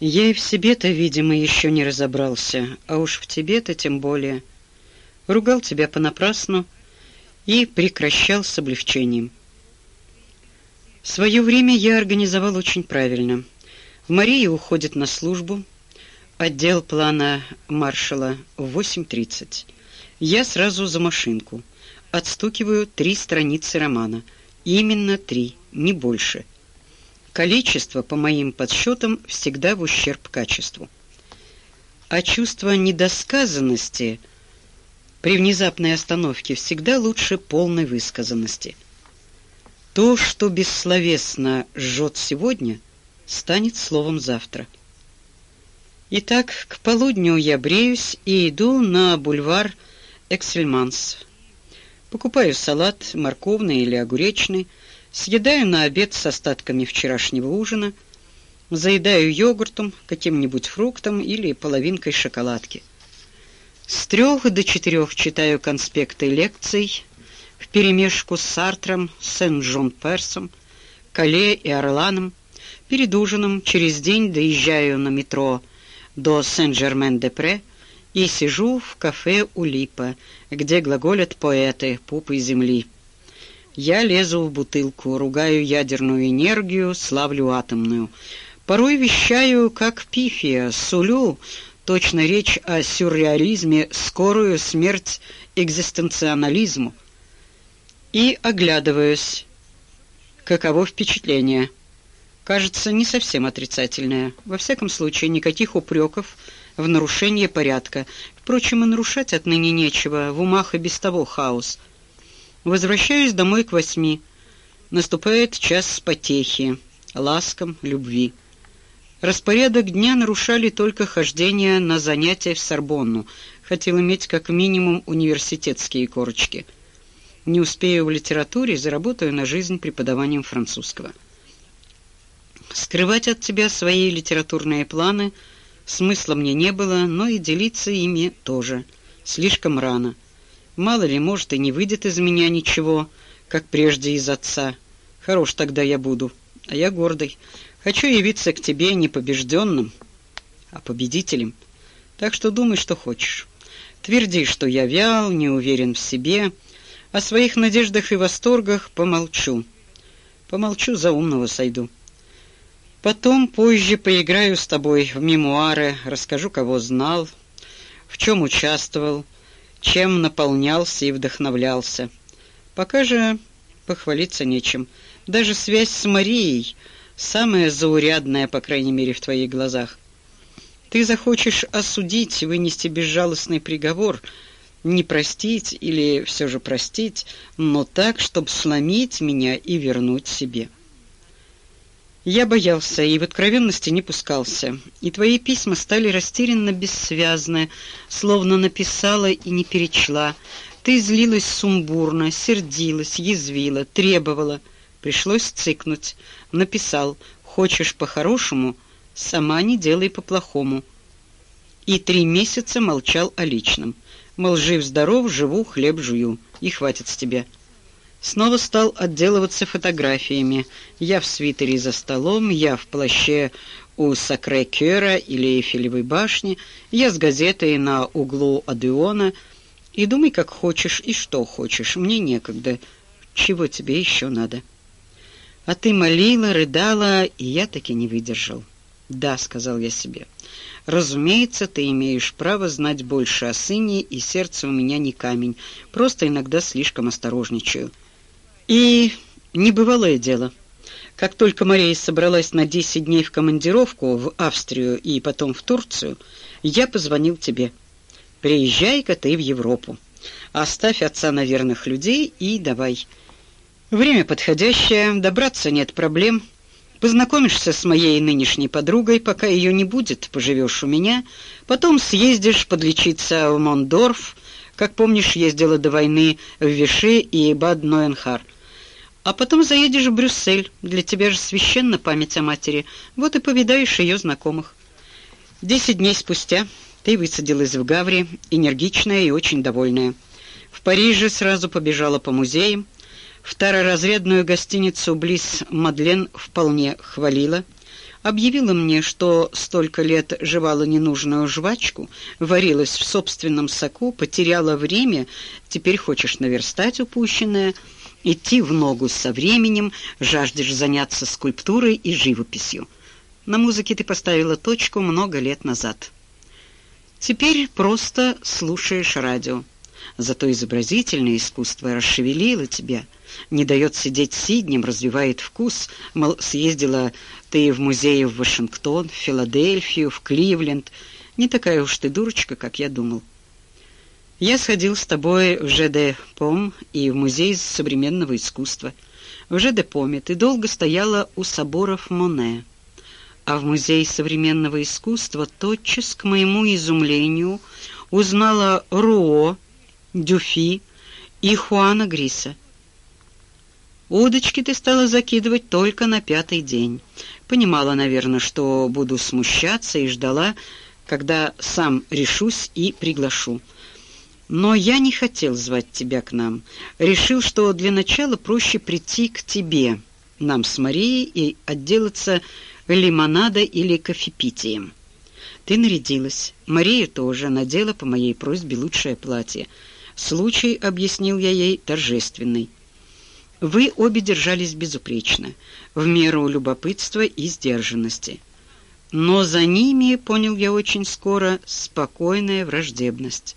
Я и в себе-то, видимо, еще не разобрался, а уж в тебе-то тем более. Ругал тебя понапрасну и прекращал с облегчением. Свое время я организовал очень правильно. Мария уходит на службу, отдел плана маршала в 8:30. Я сразу за машинку. Отстукиваю три страницы романа. Именно три, не больше. Количество, по моим подсчетам, всегда в ущерб качеству. А чувство недосказанности при внезапной остановке всегда лучше полной высказанности. То, что бессловесно жжет сегодня, станет словом завтра. Итак, к полудню я бреюсь и иду на бульвар Эксельманс. Покупаю салат, морковный или огуречный, Съедаю на обед с остатками вчерашнего ужина, заедаю йогуртом, каким-нибудь фруктом или половинкой шоколадки. С трех до четырех читаю конспекты лекций вперемешку с Сартром, Сен-Жон-Персом, Кале и Орланом. Перед ужином через день доезжаю на метро до Сен-Жермен-де-Пре и сижу в кафе у Липа, где глаголят поэты пупы земли. Я лезу в бутылку, ругаю ядерную энергию, славлю атомную. Порой вещаю, как пифия, сулю, точно речь о сюрреализме, скорую смерть экзистенциализму. И оглядываюсь. Каково впечатление? Кажется, не совсем отрицательное. Во всяком случае, никаких упреков в нарушение порядка. Впрочем, и нарушать отныне нечего, в умах и без того хаос. Возвращаюсь домой к восьми. Наступает час потехи, ласкам, любви. Распорядок дня нарушали только хождение на занятия в Сорбонну. Хотел иметь как минимум университетские корочки. Не успею в литературе, заработаю на жизнь преподаванием французского. Скрывать от тебя свои литературные планы смысла мне не было, но и делиться ими тоже. Слишком рано. Мало ли, может, и не выйдет из меня ничего, как прежде из отца. Хорош тогда я буду, а я гордый. Хочу явиться к тебе не побежденным, а победителем. Так что думай, что хочешь. Тверди, что я вял, не уверен в себе, о своих надеждах и восторгах помолчу. Помолчу, за умного сойду. Потом, позже поиграю с тобой в мемуары, расскажу, кого знал, в чем участвовал, чем наполнялся и вдохновлялся. Пока же похвалиться нечем. Даже связь с Марией самая заурядная, по крайней мере, в твоих глазах. Ты захочешь осудить, вынести безжалостный приговор, не простить или все же простить, но так, чтобы сломить меня и вернуть себе. Я боялся и в откровенности не пускался. И твои письма стали растерянно бессвязны, словно написала и не перечла. Ты злилась сумбурно, сердилась, язвила, требовала. Пришлось цыкнуть. Написал: "Хочешь по-хорошему, сама не делай по-плохому". И три месяца молчал о личном. Мол, жив здоров, живу, хлеб жую, и хватит с тебя. Снова стал отделываться фотографиями. Я в свитере за столом, я в плаще у Сакре-Кёра или Эйфелевой башни, я с газетой на углу Адеона. И думай, как хочешь и что хочешь, мне некогда. Чего тебе еще надо? А ты молила, рыдала, и я таки не выдержал. "Да", сказал я себе. "Разумеется, ты имеешь право знать больше о сыне, и сердце у меня не камень. Просто иногда слишком осторожничаю". И небывалое дело. Как только Мария собралась на 10 дней в командировку в Австрию и потом в Турцию, я позвонил тебе. Приезжай-ка ты в Европу. Оставь отца на верных людей и давай. Время подходящее, добраться нет проблем. Познакомишься с моей нынешней подругой, пока ее не будет, поживешь у меня, потом съездишь подлечиться в Мондорф, как помнишь, ездила до войны в Виши и Бад-Нойенхар. А потом заедешь в Брюссель. Для тебя же священна память о матери. Вот и повидаешь ее знакомых. Десять дней спустя ты высадилась в Гавре, энергичная и очень довольная. В Париже сразу побежала по музеям. Второразрядную гостиницу близ Мадлен вполне хвалила. объявила мне, что столько лет жевала ненужную жвачку, варилась в собственном соку, потеряла время, теперь хочешь наверстать упущенное, идти в ногу со временем, жаждешь заняться скульптурой и живописью. На музыке ты поставила точку много лет назад. Теперь просто слушаешь радио. Зато изобразительное искусство расшевелило тебя, не дает сидеть сиднем, развивает вкус. Мол, съездила ты в музеи в Вашингтон, в Филадельфию, в Кливленд. Не такая уж ты дурочка, как я думал. Я сходил с тобой в ЖД Пом и в музей современного искусства. В ЖД Поме ты долго стояла у соборов Моне, а в музей современного искусства тотчас, к моему изумлению, узнала Руо, Дюфи и Хуана Гриса. Удочки ты стала закидывать только на пятый день. Понимала, наверное, что буду смущаться и ждала, когда сам решусь и приглашу. Но я не хотел звать тебя к нам. Решил, что для начала проще прийти к тебе, нам с Марией, и отделаться лимонада или кофепитием. Ты нарядилась. Мария тоже надела по моей просьбе лучшее платье. Случай, объяснил я ей, торжественный. Вы обе держались безупречно, в меру любопытства и сдержанности. Но за ними, понял я очень скоро, спокойная враждебность.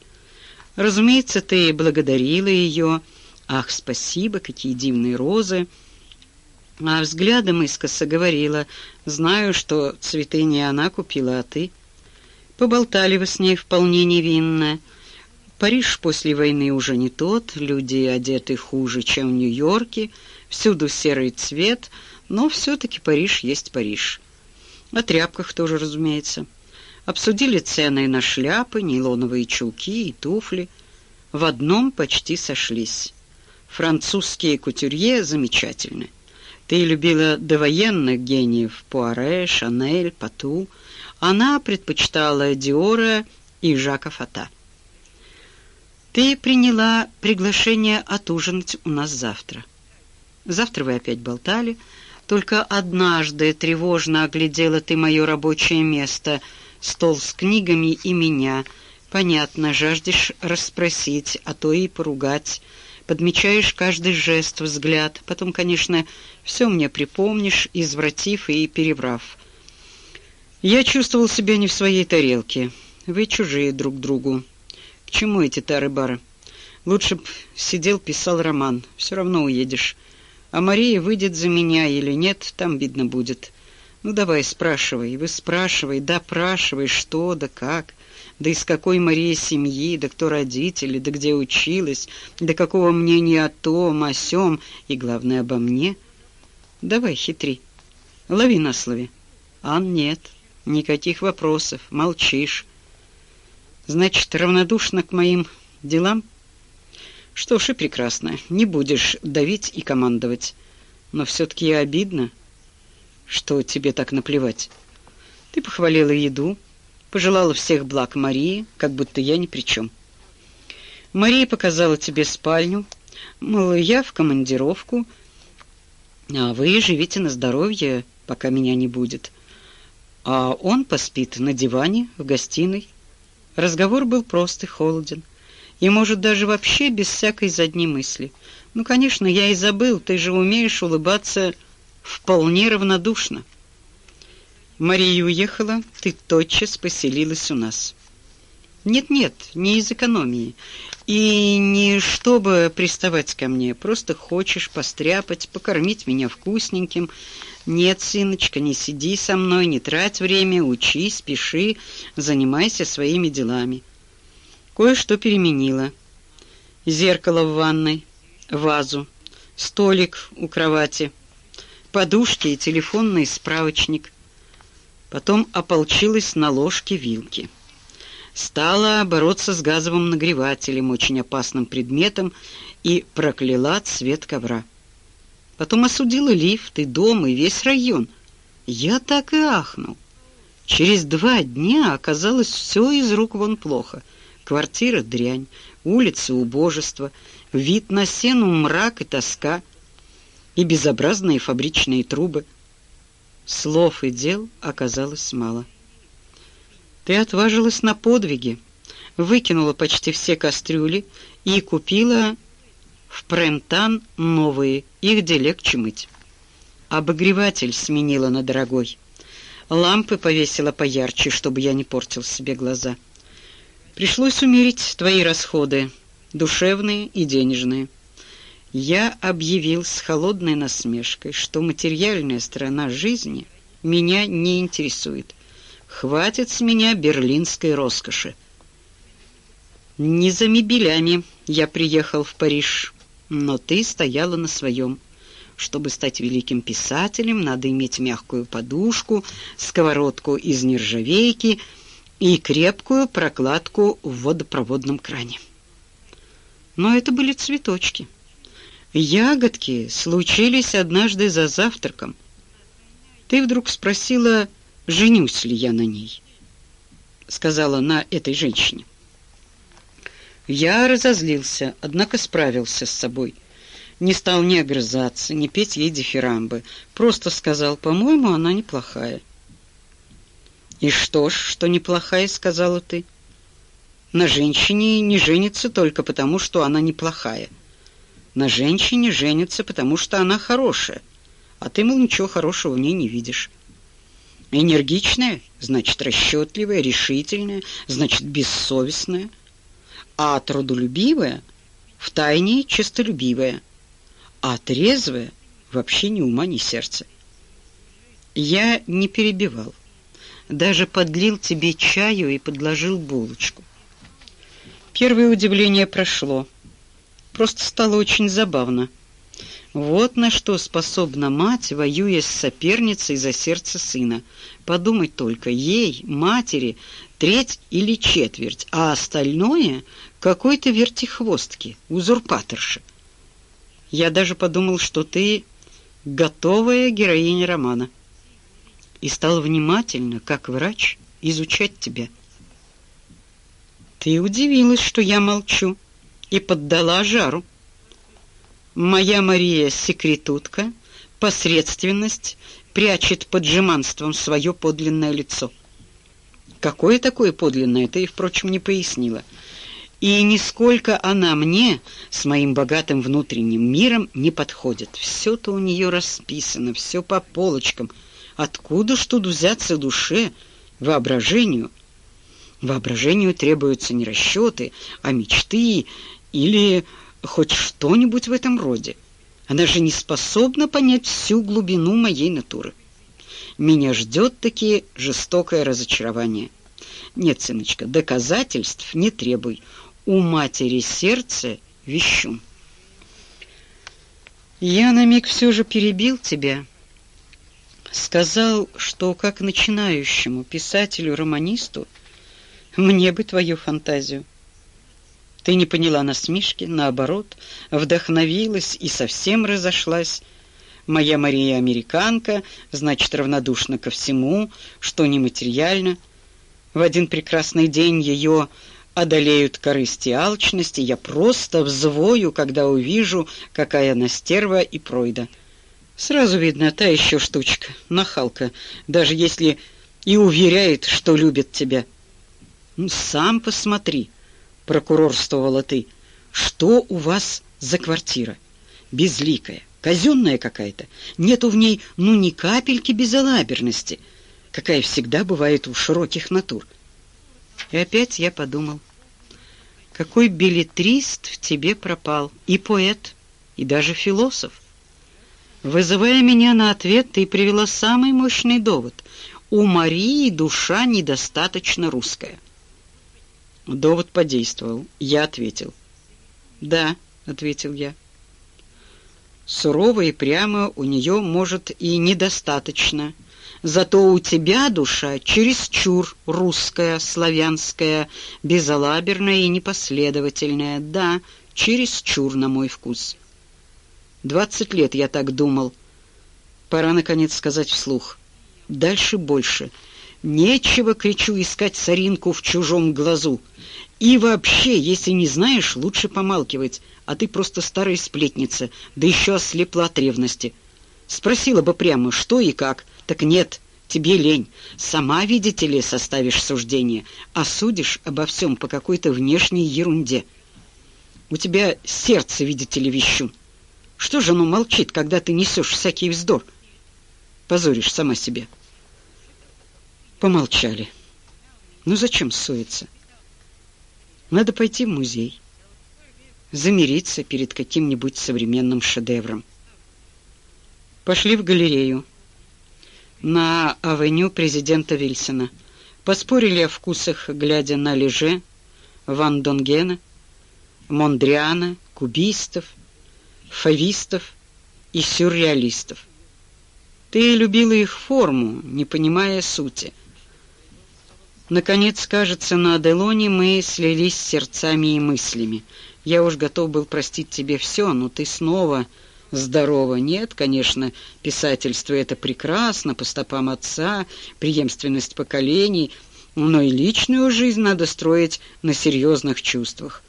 Разумеется, ты благодарила ее. Ах, спасибо, какие дивные розы. А взглядом искоса говорила, знаю, что цветы не она купила, а ты. Поболтали вы с ней вполне невинно. Париж после войны уже не тот, люди одеты хуже, чем в Нью-Йорке, всюду серый цвет, но все-таки Париж есть Париж. О тряпках тоже, разумеется. Обсудили цены на шляпы, нейлоновые чулки и туфли. В одном почти сошлись. Французские кутюрье замечательны. Ты любила довоенных гениев Пуаре, Шанель, Пату. Она предпочитала Диора и Жака Фата. Ты приняла приглашение отужинать у нас завтра. Завтра вы опять болтали. Только однажды тревожно оглядела ты мое рабочее место, стол с книгами и меня. Понятно, жаждешь расспросить, а то и поругать. Подмечаешь каждый жест, взгляд. Потом, конечно, все мне припомнишь, извратив и переврав. Я чувствовал себя не в своей тарелке. Вы чужие друг другу чему эти тары-бары? Лучше б сидел, писал роман. Все равно уедешь. А Мария выйдет за меня или нет, там видно будет. Ну давай, спрашивай. Вы спрашивай, да спрашивай, что, да как. Да из какой Марии семьи, да кто родители, да где училась, да какого мнения о том, о сём, и, главное, обо мне. Давай, хитри. Лови на слове. Ан, нет. Никаких вопросов. Молчишь. Значит, равнодушна к моим делам? Что ж, и прекрасно. Не будешь давить и командовать. Но все-таки я обидно, что тебе так наплевать. Ты похвалила еду, пожелала всех благ Марии, как будто я ни при чем. Мария показала тебе спальню, мол, я в командировку, а вы живите на здоровье, пока меня не будет. А он поспит на диване в гостиной. Разговор был прост и холоден, и, может, даже вообще без всякой задней мысли. Ну, конечно, я и забыл, ты же умеешь улыбаться вполне равнодушно. Мария уехала, ты тотчас поселилась у нас. Нет-нет, не из экономии. И не чтобы приставать ко мне, просто хочешь постряпать, покормить меня вкусненьким, «Нет, сыночка, не сиди со мной, не трать время, учись, пиши, занимайся своими делами». Кое-что переменила. Зеркало в ванной, вазу, столик у кровати, подушки и телефонный справочник. Потом ополчилась на ложке-вилке. Стала бороться с газовым нагревателем, очень опасным предметом, и прокляла цвет ковра. Потом осудила лифт и дом, и весь район. Я так и ахнул. Через два дня оказалось все из рук вон плохо. Квартира — дрянь, улица — убожество, вид на сену — мрак и тоска, и безобразные фабричные трубы. Слов и дел оказалось мало. Ты отважилась на подвиги, выкинула почти все кастрюли и купила в Прентан новые, их где легче мыть. Обогреватель сменила на дорогой. Лампы повесила поярче, чтобы я не портил себе глаза. Пришлось умерить твои расходы, душевные и денежные. Я объявил с холодной насмешкой, что материальная сторона жизни меня не интересует. Хватит с меня берлинской роскоши. Не за мебелями я приехал в Париж, но ты стояла на своем. Чтобы стать великим писателем, надо иметь мягкую подушку, сковородку из нержавейки и крепкую прокладку в водопроводном кране. Но это были цветочки. Ягодки случились однажды за завтраком. Ты вдруг спросила, женюсь ли я на ней. Сказала на этой женщине. Я разозлился, однако справился с собой. Не стал ни огрызаться, ни петь ей дифирамбы. Просто сказал, по-моему, она неплохая. «И что ж, что неплохая?» — сказала ты. «На женщине не женится только потому, что она неплохая» на женщине женится, потому что она хорошая, а ты, мол, ничего хорошего в ней не видишь. Энергичная, значит, расчетливая, решительная, значит, бессовестная, а трудолюбивая, втайне честолюбивая, а трезвая вообще ни ума, ни сердца. Я не перебивал, даже подлил тебе чаю и подложил булочку. Первое удивление прошло — Просто стало очень забавно. Вот на что способна мать, воюя с соперницей за сердце сына. Подумать только, ей, матери, треть или четверть, а остальное какой-то вертихвостки, узурпаторши. Я даже подумал, что ты готовая героиня романа. И стал внимательно, как врач, изучать тебя. Ты удивилась, что я молчу и поддала жару. Моя Мария секретутка, посредственность, прячет под жеманством свое подлинное лицо. Какое такое подлинное, ты, впрочем, не пояснила. И нисколько она мне с моим богатым внутренним миром не подходит. Все-то у нее расписано, все по полочкам. Откуда ж тут взяться душе, воображению? Воображению требуются не расчеты, а мечты или хоть что-нибудь в этом роде. Она же не способна понять всю глубину моей натуры. Меня ждет таки жестокое разочарование. Нет, сыночка, доказательств не требуй. У матери сердце вещун. Я на миг все же перебил тебя. Сказал, что как начинающему писателю-романисту мне бы твою фантазию. Ты не поняла насмешки, наоборот, вдохновилась и совсем разошлась. Моя Мария американка, значит, равнодушна ко всему, что нематериально. В один прекрасный день ее одолеют корысть и алчность, и я просто взвою, когда увижу, какая она стерва и пройда. Сразу видно, та еще штучка, нахалка, даже если и уверяет, что любит тебя. Ну, сам посмотри — прокурорствовала ты. Что у вас за квартира? Безликая, казенная какая-то. Нету в ней ну ни капельки безалаберности, какая всегда бывает у широких натур. И опять я подумал, какой билетрист в тебе пропал, и поэт, и даже философ. Вызывая меня на ответ, ты привела самый мощный довод. У Марии душа недостаточно русская. Довод подействовал. Я ответил. «Да», — ответил я. Сурово и прямо у нее, может, и недостаточно. Зато у тебя душа чересчур русская, славянская, безалаберная и непоследовательная. Да, чересчур, на мой вкус. Двадцать лет я так думал. Пора, наконец, сказать вслух. Дальше больше — Нечего, кричу, искать соринку в чужом глазу. И вообще, если не знаешь, лучше помалкивать, а ты просто старая сплетница, да еще ослепла от ревности. Спросила бы прямо, что и как. Так нет, тебе лень. Сама, видите ли, составишь суждение, а судишь обо всем по какой-то внешней ерунде. У тебя сердце, видите ли, вещун. Что же оно молчит, когда ты несешь всякий вздор? Позоришь сама себя. Помолчали. Ну зачем ссориться? Надо пойти в музей. Замириться перед каким-нибудь современным шедевром. Пошли в галерею на авеню президента Вильсона. Поспорили о вкусах, глядя на Леже, Ван Донгена, Мондриана, кубистов, фавистов и сюрреалистов. Ты любила их форму, не понимая сути. Наконец, кажется, на Аделоне мы слились сердцами и мыслями. Я уж готов был простить тебе все, но ты снова здорово. Нет, конечно, писательство это прекрасно, по стопам отца, преемственность поколений, но и личную жизнь надо строить на серьезных чувствах,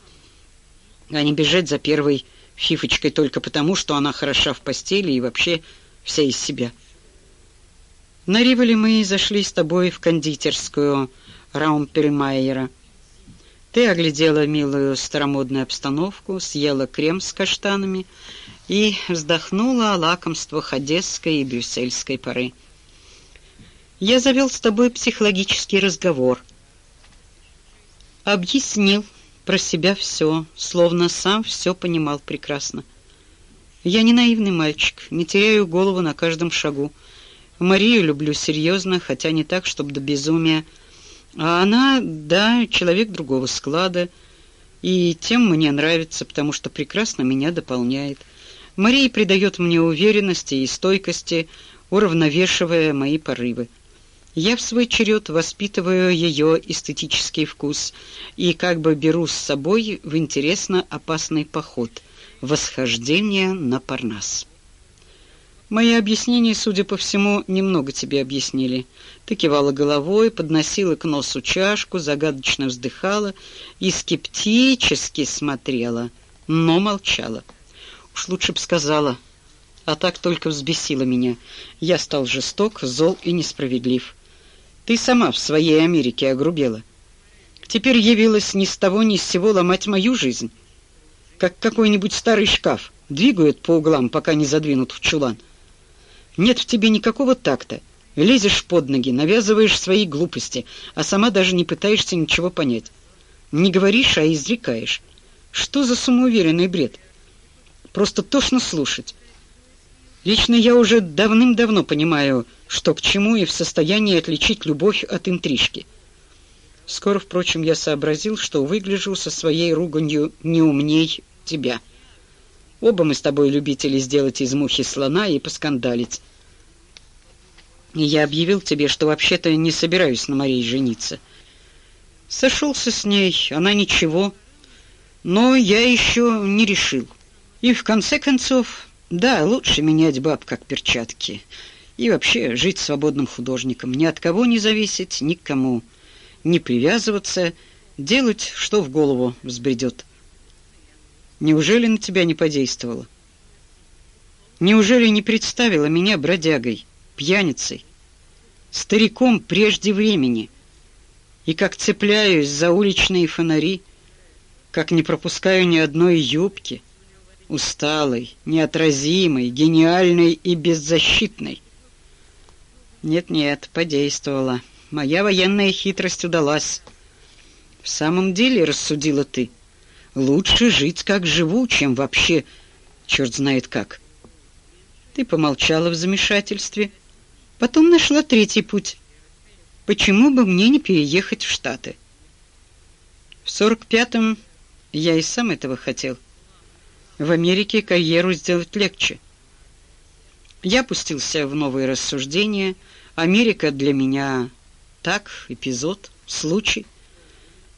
а не бежать за первой фифочкой только потому, что она хороша в постели и вообще вся из себя. На Риволе мы зашли с тобой в кондитерскую Раумпельмайера. Ты оглядела милую старомодную обстановку, съела крем с каштанами — и вздохнула о лакомствах одесской и брюссельской поры. Я завел с тобой психологический разговор. Объяснил про себя все, словно сам все понимал прекрасно. Я не наивный мальчик, не теряю голову на каждом шагу. Марию люблю серьезно, хотя не так, чтобы до безумия. А она, да, человек другого склада, и тем мне нравится, потому что прекрасно меня дополняет. Мария придает мне уверенности и стойкости, уравновешивая мои порывы. Я в свой черед воспитываю ее эстетический вкус и как бы беру с собой в интересно опасный поход — восхождение на Парнас. Мои объяснения, судя по всему, немного тебе объяснили. Ты кивала головой, подносила к носу чашку, загадочно вздыхала и скептически смотрела, но молчала. Уж лучше б сказала, а так только взбесила меня. Я стал жесток, зол и несправедлив. Ты сама в своей Америке огрубела. Теперь явилась ни с того ни с сего ломать мою жизнь, как какой-нибудь старый шкаф, двигают по углам, пока не задвинут в чулан. Нет в тебе никакого такта. Лезешь под ноги, навязываешь свои глупости, а сама даже не пытаешься ничего понять. Не говоришь, а изрекаешь. Что за самоуверенный бред? просто тошно слушать. Лично я уже давным-давно понимаю, что к чему и в состоянии отличить любовь от интрижки. Скоро, впрочем, я сообразил, что выгляжу со своей руганью не умней тебя. Оба мы с тобой любители сделать из мухи слона и поскандалить. Я объявил тебе, что вообще-то не собираюсь на Марии жениться. Сошелся с ней, она ничего, но я еще не решил. И в конце концов, да, лучше менять баб как перчатки. И вообще жить свободным художником, ни от кого не зависеть, ни к кому не привязываться, делать, что в голову взбредет. Неужели на тебя не подействовало? Неужели не представила меня бродягой, пьяницей, стариком прежде времени? И как цепляюсь за уличные фонари, как не пропускаю ни одной юбки — усталой, неотразимой, гениальной и беззащитной. Нет-нет, подействовала. Моя военная хитрость удалась. В самом деле, рассудила ты, лучше жить как живу, чем вообще черт знает как. Ты помолчала в замешательстве, потом нашла третий путь. Почему бы мне не переехать в Штаты? В сорок пятом я и сам этого хотел. В Америке карьеру сделать легче. Я пустился в новые рассуждения. Америка для меня так, эпизод, случай.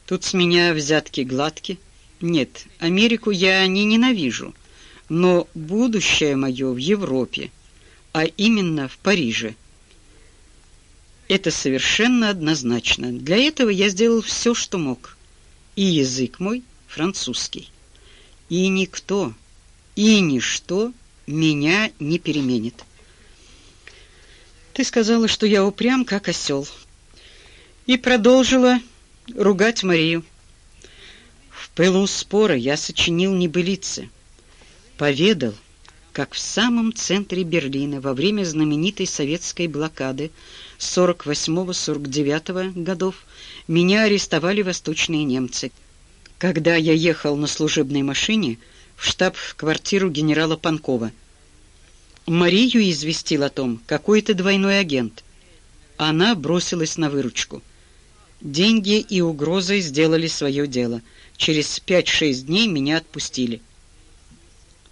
Тут с меня взятки гладки. Нет, Америку я не ненавижу, но будущее мое в Европе, а именно в Париже. Это совершенно однозначно. Для этого я сделал все, что мог. И язык мой французский и никто и ничто меня не переменит. Ты сказала, что я упрям, как осел. И продолжила ругать Марию. В пылу спора я сочинил небылицы. Поведал, как в самом центре Берлина во время знаменитой советской блокады 48-49 годов меня арестовали восточные немцы. Когда я ехал на служебной машине в штаб-квартиру генерала Панкова – Марию известил о том какой-то двойной агент. Она бросилась на выручку. Деньги и угрозы сделали свое дело. Через пять-шесть дней меня отпустили.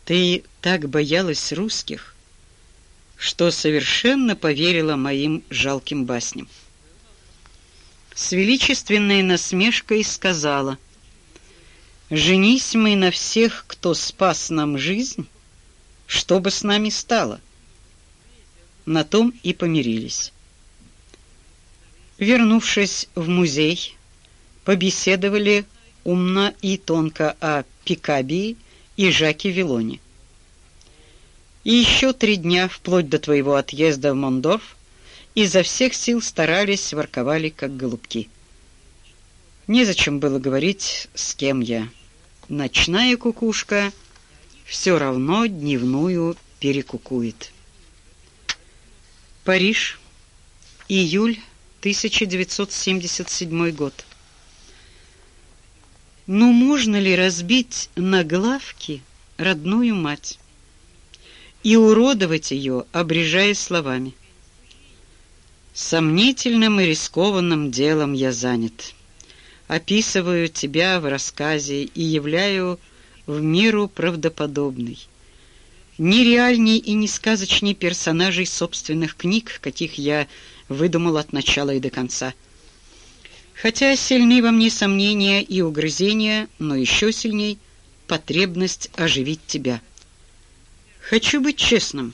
Ты так боялась русских, что совершенно поверила моим жалким басням. С величественной насмешкой сказала: "Женись мы на всех, кто спас нам жизнь, что бы с нами стало? На том и помирились. Вернувшись в музей, побеседовали умно и тонко о Пикабии и Жаке Вилоне. И еще три дня, вплоть до твоего отъезда в Мондорф, изо всех сил старались, ворковали, как голубки. Незачем было говорить, с кем я. Ночная кукушка — все равно дневную перекукует. Париж, июль 1977 год. Ну можно ли разбить на главки родную мать и уродовать ее, обрежая словами? Сомнительным и рискованным делом я занят. Описываю тебя в рассказе и являю в меру правдоподобный. Ни реальней и ни сказочней персонажей собственных книг, каких я выдумал от начала и до конца. Хотя сильны во мне сомнения и угрызения, но еще сильней потребность оживить тебя. Хочу быть честным.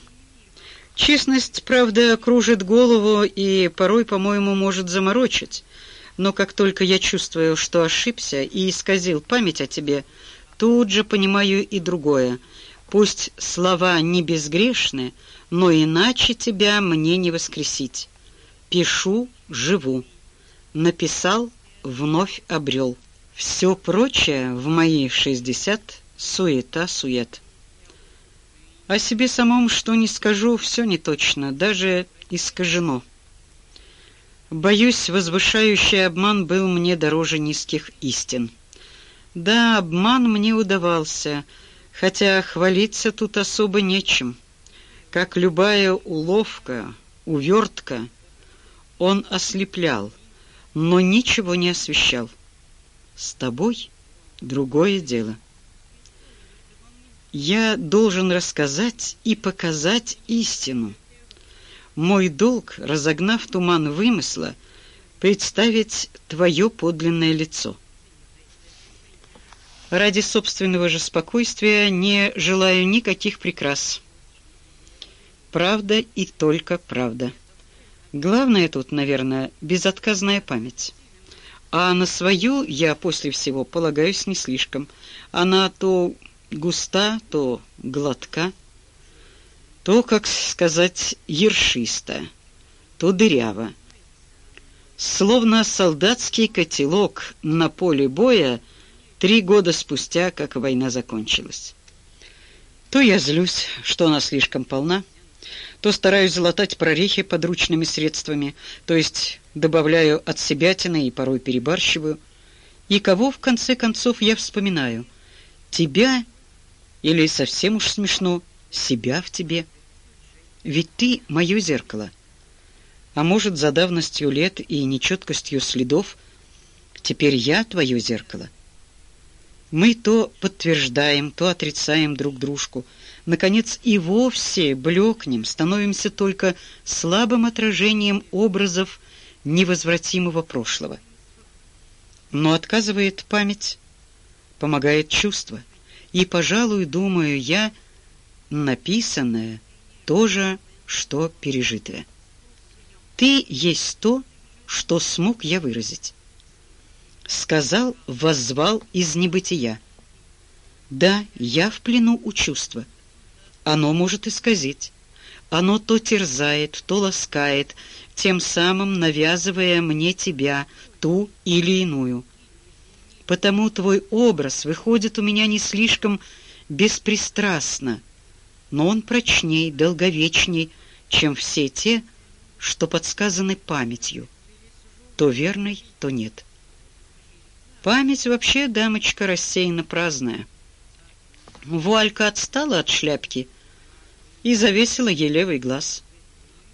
Честность, правда, кружит голову и порой, по-моему, может заморочить. Но как только я чувствую, что ошибся и исказил память о тебе, Тут же понимаю и другое. Пусть слова не безгрешны, но иначе тебя мне не воскресить. Пишу, живу. Написал, вновь обрел. Все прочее в мои шестьдесят суета-сует. О себе самом что не скажу, все не точно, даже искажено. Боюсь, возвышающий обман был мне дороже низких истин. Да, обман мне удавался, хотя хвалиться тут особо нечем. Как любая уловка, увертка, он ослеплял, но ничего не освещал. С тобой другое дело. Я должен рассказать и показать истину. Мой долг, разогнав туман вымысла, представить твое подлинное лицо. Ради собственного же спокойствия не желаю никаких прикрас. Правда и только правда. Главное тут, наверное, безотказная память. А на свою я после всего полагаюсь не слишком. Она то густа, то гладка, то, как сказать, ершиста, то дырява. Словно солдатский котелок на поле боя три года спустя, как война закончилась. То я злюсь, что она слишком полна, то стараюсь залатать прорехи подручными средствами, то есть добавляю от себятины и порой перебарщиваю. И кого в конце концов я вспоминаю? Тебя или совсем уж смешно, себя в тебе? Ведь ты мое зеркало. А может, за давностью лет и нечеткостью следов теперь я твое зеркало? Мы то подтверждаем, то отрицаем друг дружку. Наконец и вовсе блекнем, становимся только слабым отражением образов невозвратимого прошлого. Но отказывает память, помогает чувство. И, пожалуй, думаю я, написанное то же, что пережитое. Ты есть то, что смог я выразить сказал, воззвал из небытия. Да, я в плену у чувства. Оно может исказить. Оно то терзает, то ласкает, тем самым навязывая мне тебя, ту или иную. Потому твой образ выходит у меня не слишком беспристрастно, но он прочней, долговечней, чем все те, что подсказаны памятью. То верной, то нет. Память вообще, дамочка, рассеянно праздная. Вуалька отстала от шляпки и завесила ей левый глаз.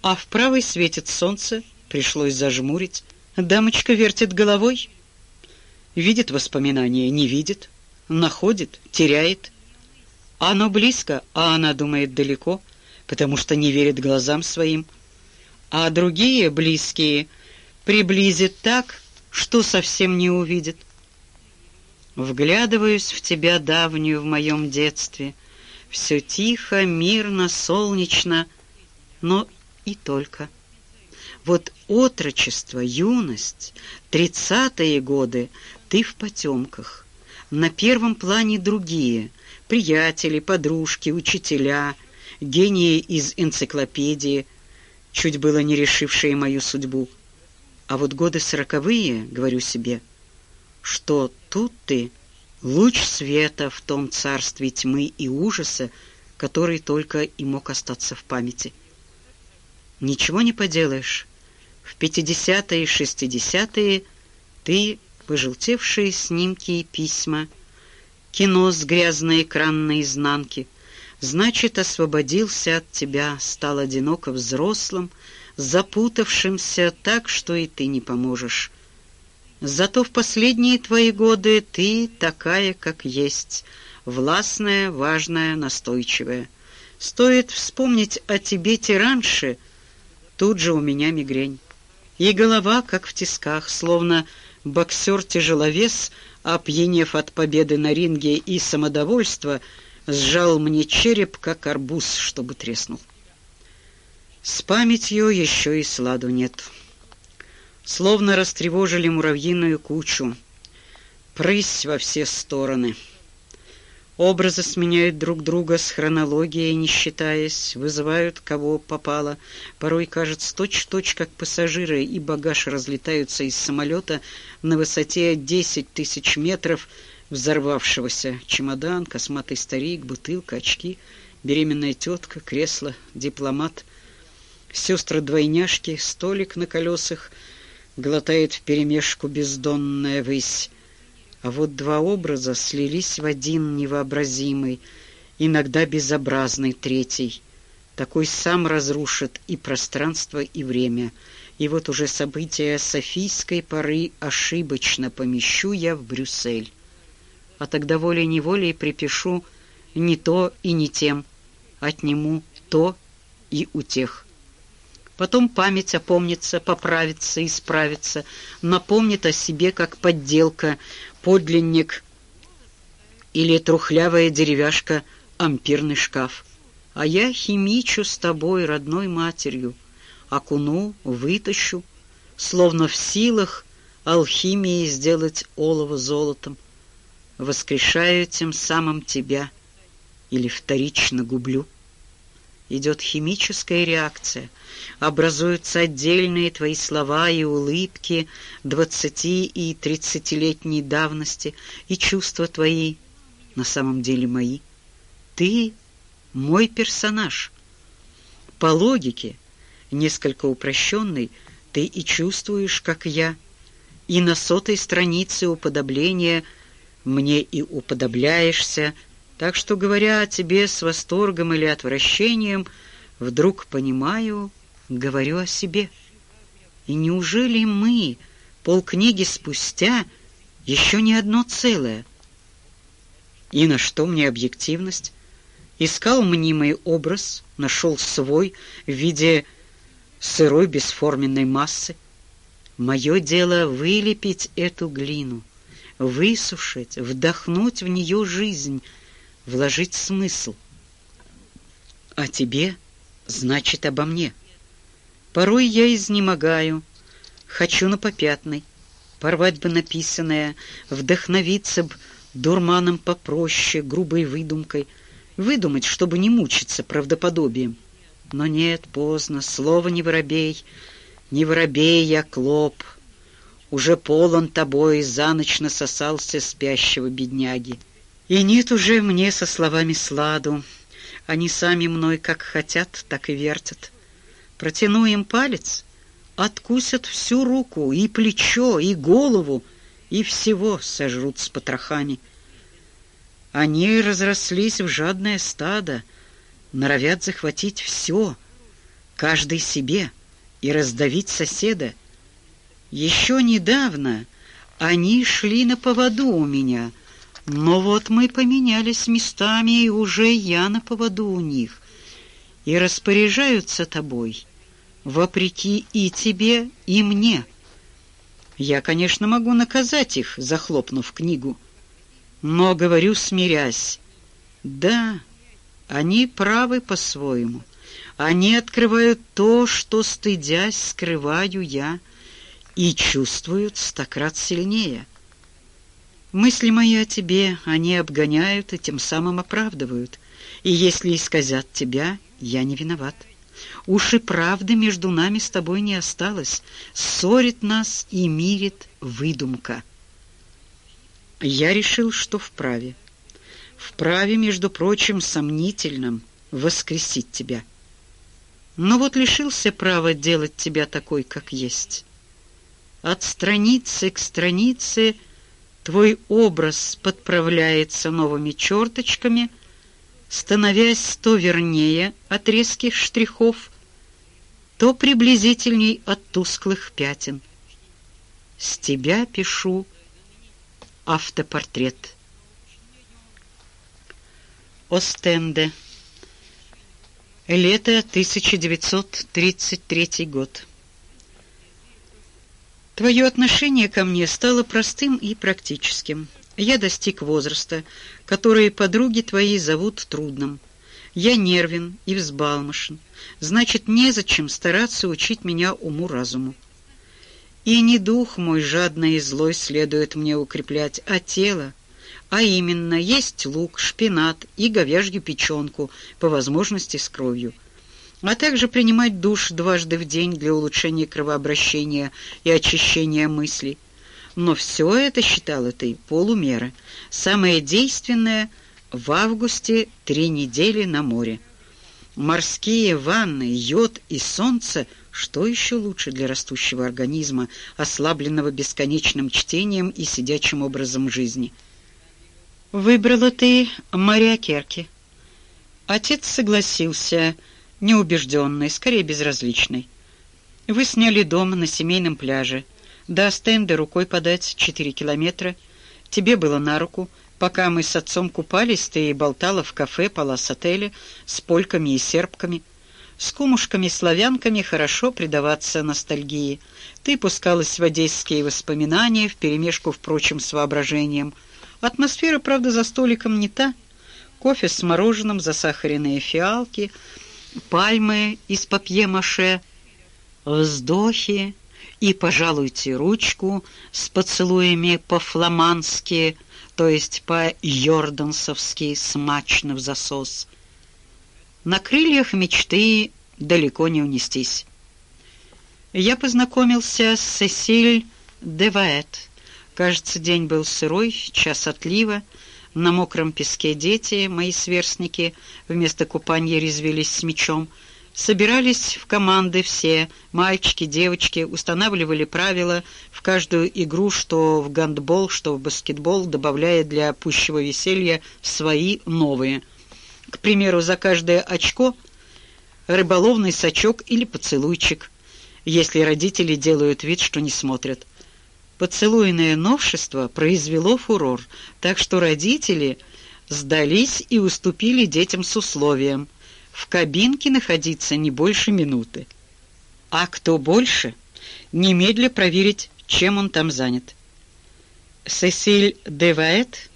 А в правой светит солнце, пришлось зажмурить. Дамочка вертит головой, видит воспоминания, не видит, находит, теряет. Оно близко, а она думает далеко, потому что не верит глазам своим. А другие близкие приблизит так, что совсем не увидит. Вглядываюсь в тебя давнюю в моем детстве. Все тихо, мирно, солнечно, но и только. Вот отрочество, юность, тридцатые годы ты в потемках. На первом плане другие — приятели, подружки, учителя, гении из энциклопедии, чуть было не решившие мою судьбу. А вот годы сороковые, говорю себе — что тут ты луч света в том царстве тьмы и ужаса, который только и мог остаться в памяти. Ничего не поделаешь. В пятидесятые и шестидесятые ты пожелтевшие снимки и письма, кино с грязной экранной изнанки, значит, освободился от тебя, стал одиноко взрослым, запутавшимся так, что и ты не поможешь. Зато в последние твои годы ты такая, как есть, властная, важная, настойчивая. Стоит вспомнить о тебе тиранше, тут же у меня мигрень. И голова, как в тисках, словно боксер-тяжеловес, опьянев от победы на ринге и самодовольства, сжал мне череп, как арбуз, чтобы треснул. С памятью еще и сладу нет» словно растревожили муравьиную кучу. Прысь во все стороны. Образы сменяют друг друга с хронологией, не считаясь, вызывают кого попало. Порой кажется точь-в-точь, как пассажиры и багаж разлетаются из самолета на высоте 10 тысяч метров взорвавшегося. Чемодан, косматый старик, бутылка, очки, беременная тетка, кресло, дипломат, сестры-двойняшки, столик на колесах — глотает вперемешку бездонная высь. А вот два образа слились в один невообразимый, иногда безобразный третий. Такой сам разрушит и пространство, и время. И вот уже события Софийской поры ошибочно помещу я в Брюссель. А тогда волей-неволей припишу не то и не тем, отниму то и у тех. Потом память опомнится, поправится, исправится, напомнит о себе, как подделка, подлинник или трухлявая деревяшка, ампирный шкаф. А я химичу с тобой, родной матерью, окуну, вытащу, словно в силах алхимии сделать олово золотом, воскрешаю тем самым тебя или вторично гублю идет химическая реакция, образуются отдельные твои слова и улыбки двадцати и тридцатилетней давности, и чувства твои на самом деле мои. Ты мой персонаж. По логике, несколько упрощенной, ты и чувствуешь, как я, и на сотой странице уподобления мне и уподобляешься, так что, говоря о тебе с восторгом или отвращением, вдруг понимаю, говорю о себе. И неужели мы, полкниги спустя, еще не одно целое? И на что мне объективность? Искал мнимый образ, нашел свой в виде сырой бесформенной массы. Мое дело вылепить эту глину, высушить, вдохнуть в нее жизнь — вложить смысл. А тебе значит обо мне. Порой я изнемогаю, хочу на попятный, порвать бы написанное, вдохновиться б дурманом попроще, грубой выдумкой, выдумать, чтобы не мучиться правдоподобием. Но нет, поздно, слово не воробей, не воробей я клоп. Уже полон тобой за ночь насосался спящего бедняги. И нет уже мне со словами сладу, они сами мной как хотят, так и вертят. Протяну им палец, откусят всю руку, и плечо, и голову, и всего сожрут с потрохами. Они разрослись в жадное стадо, норовят захватить все, каждый себе, и раздавить соседа. Еще недавно они шли на поводу у меня, но вот мы поменялись местами, и уже я на поводу у них, и распоряжаются тобой, вопреки и тебе, и мне. Я, конечно, могу наказать их, захлопнув книгу, но говорю, смирясь, да, они правы по-своему. Они открывают то, что, стыдясь, скрываю я, и чувствуют стократ сильнее. Мысли мои о тебе они обгоняют и тем самым оправдывают, и если исказят тебя, я не виноват. Уж и правды между нами с тобой не осталось, ссорит нас и мирит выдумка. Я решил, что вправе. Вправе, между прочим, сомнительным воскресить тебя. Но вот лишился права делать тебя такой, как есть. От страницы к странице твой образ подправляется новыми черточками, становясь то вернее от резких штрихов, то приблизительней от тусклых пятен. С тебя пишу автопортрет. Остенде. Лето 1933 год. Твое отношение ко мне стало простым и практическим. Я достиг возраста, который подруги твои зовут трудным. Я нервен и взбалмошен, значит, незачем стараться учить меня уму-разуму. И не дух мой жадный и злой следует мне укреплять, а тело, а именно есть лук, шпинат и говяжью печенку, по возможности с кровью, а также принимать душ дважды в день для улучшения кровообращения и очищения мыслей. Но все это, считала ты, полумера. Самое действенное — в августе три недели на море. Морские ванны, йод и солнце — что еще лучше для растущего организма, ослабленного бесконечным чтением и сидячим образом жизни — Выбрала ты моря Керки. Отец согласился, неубежденный, скорее безразличный. Вы сняли дом на семейном пляже. До Астенды рукой подать четыре километра. Тебе было на руку. Пока мы с отцом купались, ты болтала в кафе Палас-отеля с польками и сербками. С кумушками-славянками хорошо предаваться ностальгии. Ты пускалась в одесские воспоминания, вперемешку, впрочем, с воображением — Атмосфера, правда, за столиком не та. Кофе с мороженым, засахаренные фиалки, пальмы из папье-маше, вздохи и «пожалуйте ручку» с поцелуями по-фламандски, то есть по-йордансовски смачно в засос. На крыльях мечты далеко не унестись. Я познакомился с Сесиль Деваэт, Кажется, день был сырой, час отлива. На мокром песке дети, мои сверстники, вместо купания резвились с мечом. Собирались в команды все, мальчики, девочки, устанавливали правила в каждую игру, что в гандбол, что в баскетбол, добавляя для пущего веселья свои новые. К примеру, за каждое очко рыболовный сачок или поцелуйчик, если родители делают вид, что не смотрят. Поцелуйное новшество произвело фурор, так что родители сдались и уступили детям с условием в кабинке находиться не больше минуты. А кто больше, немедля проверить, чем он там занят. Сесиль Деваэт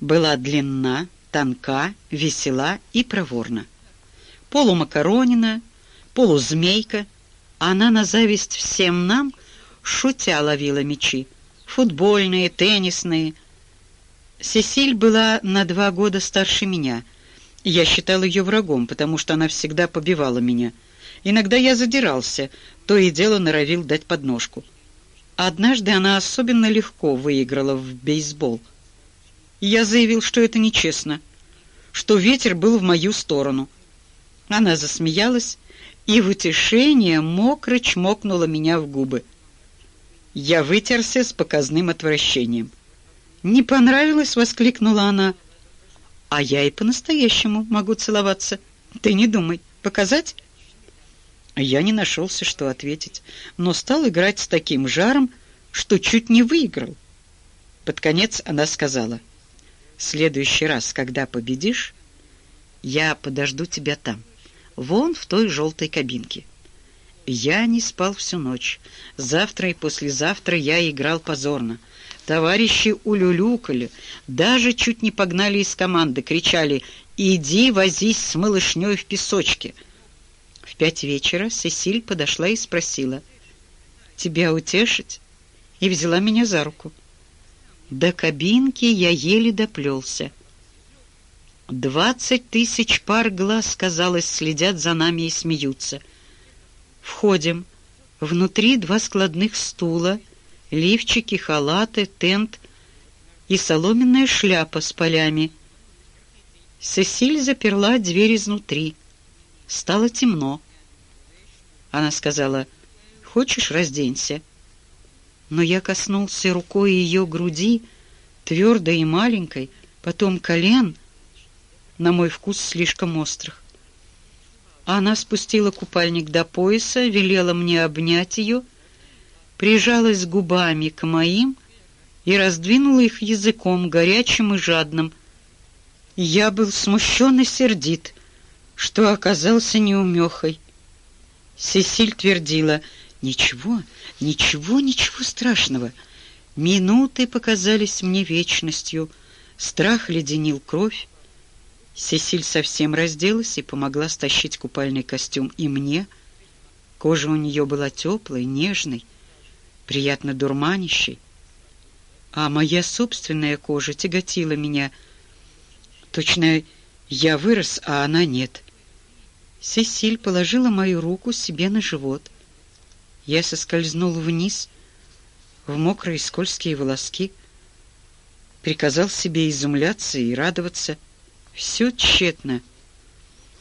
была длинна, тонка, весела и проворна. Полумакаронина, полузмейка, она на зависть всем нам — шутя ловила мячи. Футбольные, теннисные. Сесиль была на два года старше меня, Я считал ее врагом, потому что она всегда побивала меня. Иногда я задирался, то и дело норовил дать подножку. Однажды она особенно легко выиграла в бейсбол. Я заявил, что это нечестно, что ветер был в мою сторону. Она засмеялась и в утешение мокро чмокнула меня в губы. Я вытерся с показным отвращением. «Не понравилось?» — воскликнула она. «А я и по-настоящему могу целоваться. Ты не думай. Показать?» Я не нашелся, что ответить, но стал играть с таким жаром, что чуть не выиграл. Под конец она сказала, «В следующий раз, когда победишь, я подожду тебя там, вон в той желтой кабинке». Я не спал всю ночь. Завтра и послезавтра я играл позорно. Товарищи улюлюкали, даже чуть не погнали из команды, кричали «Иди возись с малышней в песочке!» В пять вечера Сесиль подошла и спросила «Тебя утешить?» и взяла меня за руку. До кабинки я еле доплелся. Двадцать тысяч пар глаз, казалось, следят за нами и смеются — Входим. Внутри два складных стула, лифчики, халаты, тент и соломенная шляпа с полями. Сесиль заперла дверь изнутри. Стало темно. Она сказала, «Хочешь, разденься?» Но я коснулся рукой ее груди, твердой и маленькой, потом колен, на мой вкус слишком острых. Она спустила купальник до пояса, велела мне обнять ее, прижалась губами к моим и раздвинула их языком, горячим и жадным. Я был смущен и сердит, что оказался неумехой. Сесиль твердила, «Ничего, ничего, ничего страшного». Минуты показались мне вечностью, страх леденил кровь, Сесиль совсем разделась и помогла стащить купальный костюм и мне. Кожа у нее была теплой, нежной, приятно дурманящей. А моя собственная кожа тяготила меня. Точно я вырос, а она нет. Сесиль положила мою руку себе на живот. Я соскользнул вниз в мокрые скользкие волоски, приказал себе изумляться и радоваться — все тщетно.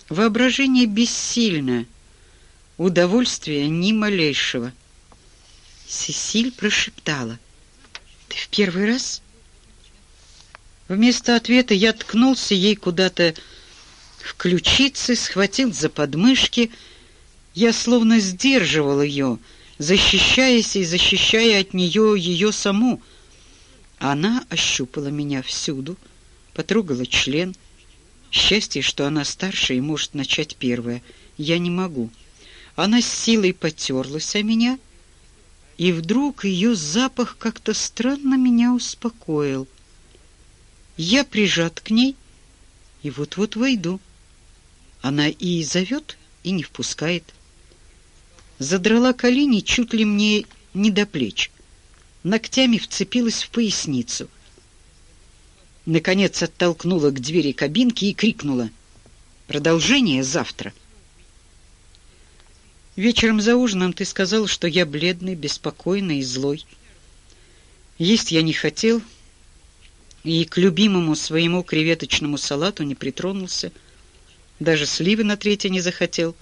Воображение бессильно, удовольствия ни малейшего. Сесиль прошептала. «Ты в первый раз?» Вместо ответа я ткнулся ей куда-то в ключицы, схватил за подмышки. Я словно сдерживал ее, защищаясь и защищая от нее ее саму. Она ощупала меня всюду, потрогала член — Счастье, что она старше и может начать первая. Я не могу. Она с силой потерлась о меня, и вдруг ее запах как-то странно меня успокоил. Я прижат к ней и вот-вот войду. Она и зовет, и не впускает. Задрала колени чуть ли мне не до плеч. Ногтями вцепилась в поясницу — наконец оттолкнула к двери кабинки и крикнула «Продолжение завтра». Вечером за ужином ты сказал, что я бледный, беспокойный и злой. Есть я не хотел, и к любимому своему креветочному салату не притронулся, даже сливы на третье не захотел.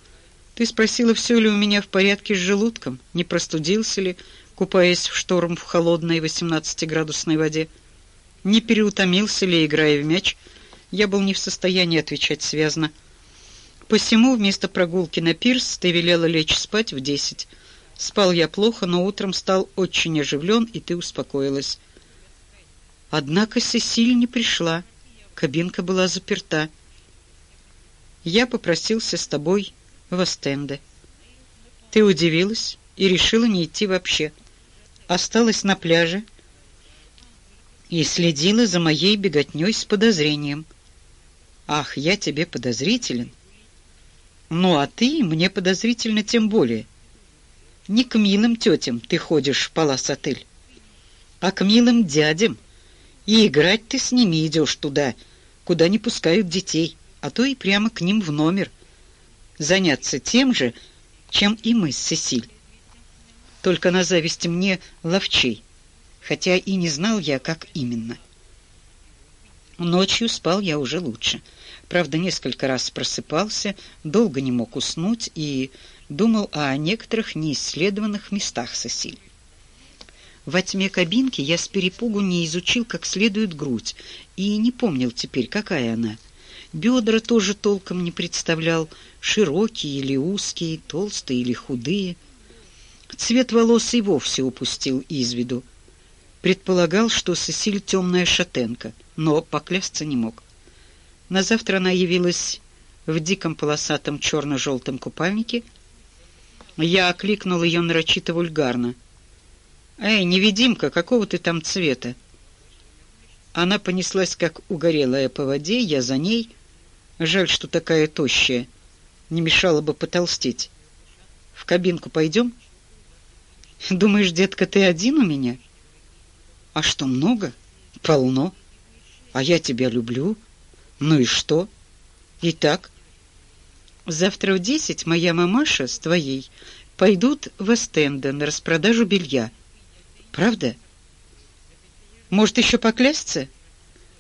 Ты спросила, все ли у меня в порядке с желудком, не простудился ли, купаясь в шторм в холодной 18-градусной воде. Не переутомился ли, играя в мяч, я был не в состоянии отвечать связно. Посему вместо прогулки на пирс ты велела лечь спать в десять. Спал я плохо, но утром стал очень оживлен, и ты успокоилась. Однако Сесиль не пришла. Кабинка была заперта. Я попросился с тобой в Остенде. Ты удивилась и решила не идти вообще. Осталась на пляже, и следила за моей беготней с подозрением. «Ах, я тебе подозрителен!» «Ну, а ты мне подозрительно тем более. Не к милым тетям ты ходишь в палас-отель, а к милым дядям, и играть ты с ними идешь туда, куда не пускают детей, а то и прямо к ним в номер, заняться тем же, чем и мы с Сесиль. Только на зависти мне ловчей, хотя и не знал я, как именно. Ночью спал я уже лучше. Правда, несколько раз просыпался, долго не мог уснуть и думал о некоторых неисследованных местах Сесиль. Во тьме кабинки я с перепугу не изучил как следует грудь и не помнил теперь, какая она. Бедра тоже толком не представлял, широкие или узкие, толстые или худые. Цвет волос и вовсе упустил из виду. Предполагал, что Сесиль темная шатенка, но поклясться не мог. На завтра она явилась в диком полосатом черно-желтом купальнике. Я окликнул ее нарочито вульгарно. «Эй, невидимка, какого ты там цвета?» Она понеслась, как угорелая по воде, я за ней. Жаль, что такая тощая. Не мешало бы потолстеть. В кабинку пойдем? Думаешь, детка, ты один у меня? А что, много? Полно. А я тебя люблю. Ну и что? Итак, завтра в десять моя мамаша с твоей пойдут в Эстенде на распродажу белья. Правда? Может, еще поклясться?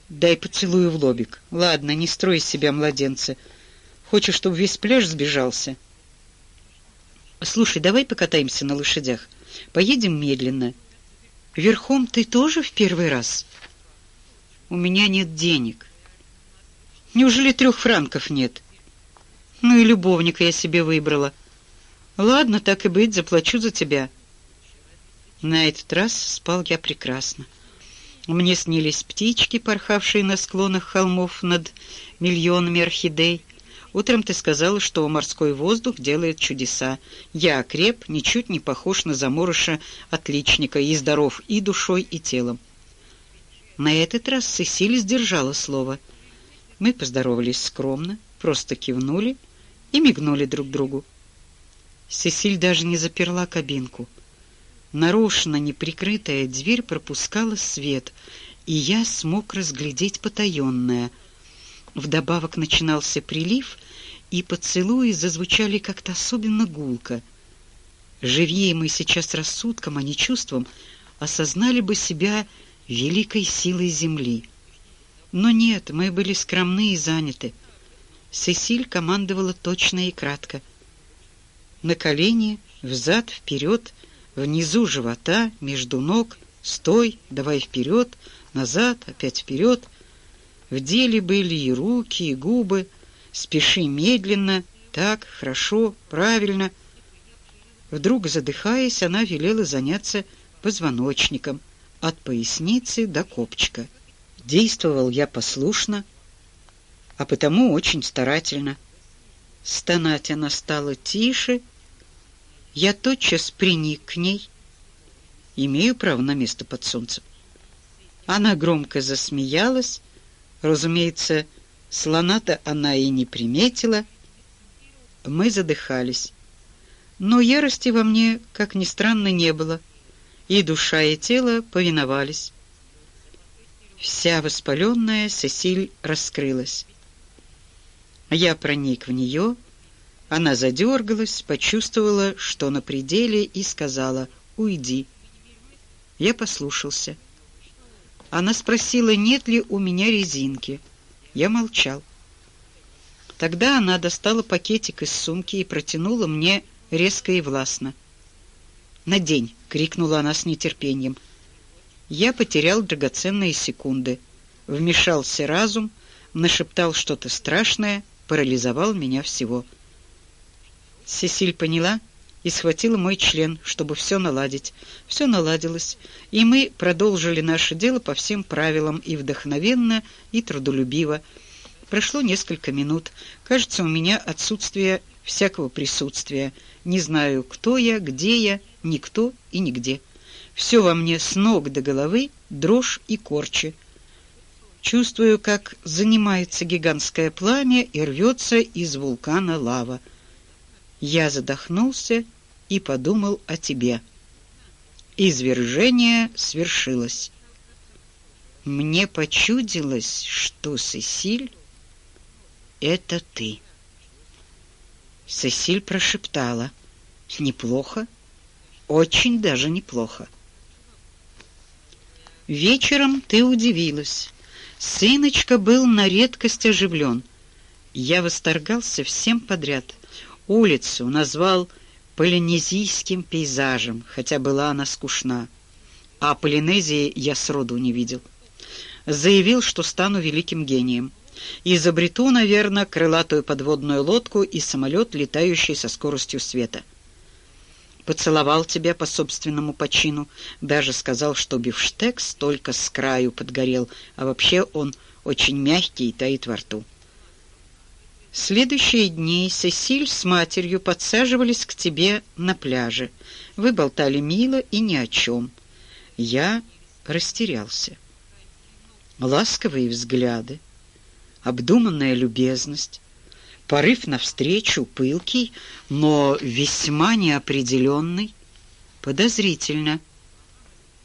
Дай поцелую в лобик. Ладно, не строй из себя младенца. Хочешь, чтобы весь пляж сбежался? Слушай, давай покатаемся на лошадях. Поедем медленно. Верхом ты тоже в первый раз? У меня нет денег. Неужели трех франков нет? Ну и любовника я себе выбрала. Ладно, так и быть, заплачу за тебя. На этот раз спал я прекрасно. Мне снились птички, порхавшие на склонах холмов над миллионами орхидей. Утром ты сказала, что морской воздух делает чудеса. Я окреп, ничуть не похож на заморыша отличника, и здоров и душой, и телом. На этот раз Сесиль сдержала слово. Мы поздоровались скромно, просто кивнули и мигнули друг другу. Сесиль даже не заперла кабинку — нарочно неприкрытая дверь пропускала свет, и я смог разглядеть потаенное. Вдобавок начинался прилив, и поцелуи зазвучали как-то особенно гулко. Живее мы сейчас рассудком, а не чувством, осознали бы себя великой силой земли. Но нет, мы были скромны и заняты. Сесиль командовала точно и кратко. На колени, взад, вперед — внизу живота, между ног, стой, давай вперед, назад, опять вперед. В деле были и руки, и губы, спеши медленно, так, хорошо, правильно. Вдруг, задыхаясь, она велела заняться позвоночником, от поясницы до копчика. Действовал я послушно, а потому очень старательно. Стонать она стала тише, я тотчас приник к ней. Имею право на место под солнцем. Она громко засмеялась. Разумеется, слона-то она и не приметила. Мы задыхались. Но ярости во мне, как ни странно, не было. И душа, и тело повиновались. Вся воспаленная Сесиль раскрылась. Я проник в нее она задергалась, почувствовала, что на пределе, и сказала «Уйди». Я послушался. Она спросила, нет ли у меня резинки. Я молчал. Тогда она достала пакетик из сумки и протянула мне резко и властно. «Надень!» — крикнула она с нетерпением. Я потерял драгоценные секунды. Вмешался разум, нашептал что-то страшное, парализовал меня всего — Сесиль поняла и схватила мой член, чтобы все наладить. Все наладилось, и мы продолжили наше дело по всем правилам и вдохновенно, и трудолюбиво. Прошло несколько минут. Кажется, у меня отсутствие всякого присутствия. Не знаю, кто я, где я, никто и нигде. Все во мне с ног до головы дрожь и корчи. Чувствую, как занимается гигантское пламя и рвется из вулкана лава. Я задохнулся и подумал о тебе. Извержение свершилось. Мне почудилось, что Сесиль это ты. Сесиль прошептала. Неплохо, очень даже неплохо. Вечером ты удивилась. Сыночка был на редкость оживлен. Я восторгался всем подряд. Улицу назвал полинезийским пейзажем, хотя была она скучна. А Полинезии я сроду не видел. Заявил, что стану великим гением. Изобрету, наверное, крылатую подводную лодку и самолет, летающий со скоростью света поцеловал тебя по собственному почину, даже сказал, что бифштекс только с краю подгорел, а вообще он очень мягкий и таит во рту. Следующие дни Сесиль с матерью подсаживались к тебе на пляже. Вы болтали мило и ни о чем. Я растерялся. Ласковые взгляды, обдуманная любезность, Порыв навстречу пылкий, но весьма неопределенный, подозрительно.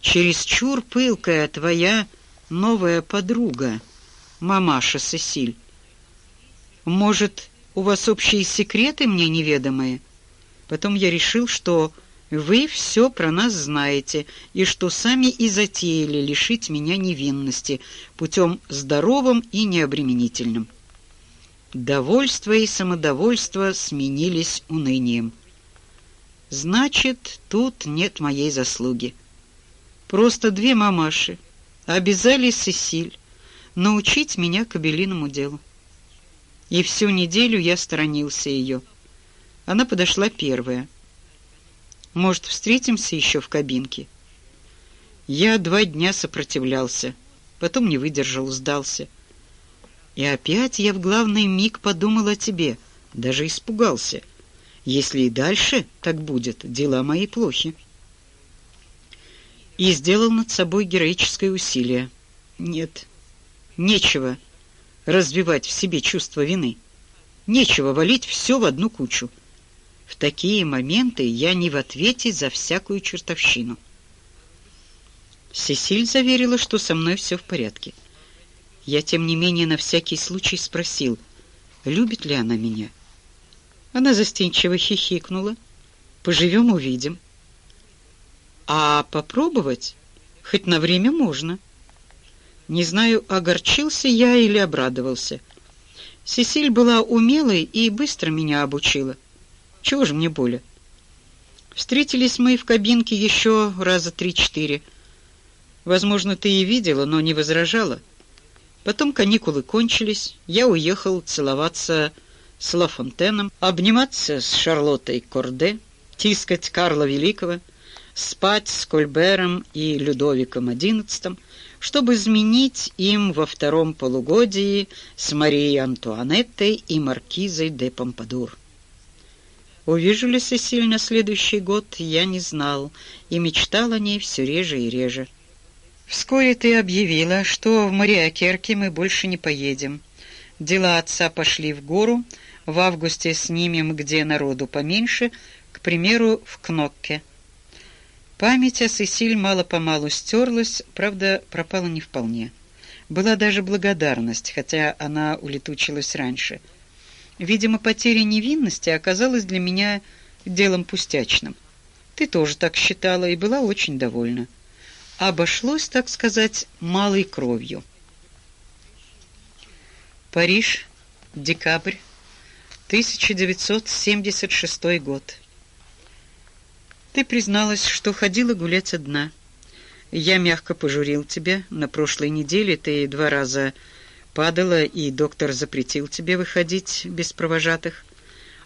Чересчур пылкая твоя новая подруга, мамаша Сесиль. Может, у вас общие секреты мне неведомые? Потом я решил, что вы все про нас знаете и что сами и затеяли лишить меня невинности путем здоровым и необременительным. Довольство и самодовольство сменились унынием. Значит, тут нет моей заслуги. Просто две мамаши обязали Сесиль научить меня кабелиному делу. И всю неделю я сторонился ее. Она подошла первая. Может, встретимся еще в кабинке? Я два дня сопротивлялся, потом не выдержал, сдался — и опять я в главный миг подумал о тебе, даже испугался. Если и дальше так будет, дела мои плохи. И сделал над собой героическое усилие. Нет, нечего развивать в себе чувство вины. Нечего валить все в одну кучу. В такие моменты я не в ответе за всякую чертовщину. Сесиль заверила, что со мной все в порядке. Я, тем не менее, на всякий случай спросил, любит ли она меня. Она застенчиво хихикнула. «Поживем — увидим». «А попробовать хоть на время можно». Не знаю, огорчился я или обрадовался. Сесиль была умелой и быстро меня обучила. Чего же мне боля? Встретились мы в кабинке еще раза три-четыре. Возможно, ты и видела, но не возражала. Потом каникулы кончились, я уехал целоваться с Лафонтеном, обниматься с Шарлоттой Корде, тискать Карла Великого, спать с Кольбером и Людовиком XI, чтобы изменить им во втором полугодии с Марией Антуанеттой и Маркизой де Помпадур. Увижу ли Сесиль на следующий год, я не знал, и мечтал о ней все реже и реже. Вскоре ты объявила, что в Мариакерке мы больше не поедем. Дела отца пошли в гору, в августе снимем, где народу поменьше, к примеру, в Кнокке. Память о Сесиль мало-помалу стерлась, правда, пропала не вполне. Была даже благодарность, хотя она улетучилась раньше. Видимо, потеря невинности оказалась для меня делом пустячным. Ты тоже так считала и была очень довольна обошлось, так сказать, малой кровью. Париж, декабрь, 1976 год. Ты призналась, что ходила гулять одна. Я мягко пожурил тебя. На прошлой неделе ты два раза падала, и доктор запретил тебе выходить без провожатых.